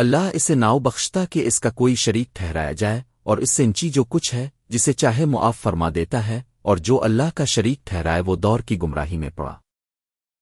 اللہ اسے ناؤ بخشتا کہ اس کا کوئی شریک ٹھہرایا جائے اور اس سے انچی جو کچھ ہے، جسے چاہے معاف فرما دیتا ہے، اور جو اللہ کا شریک ٹھہرائے وہ دور کی گمراہی میں پڑا۔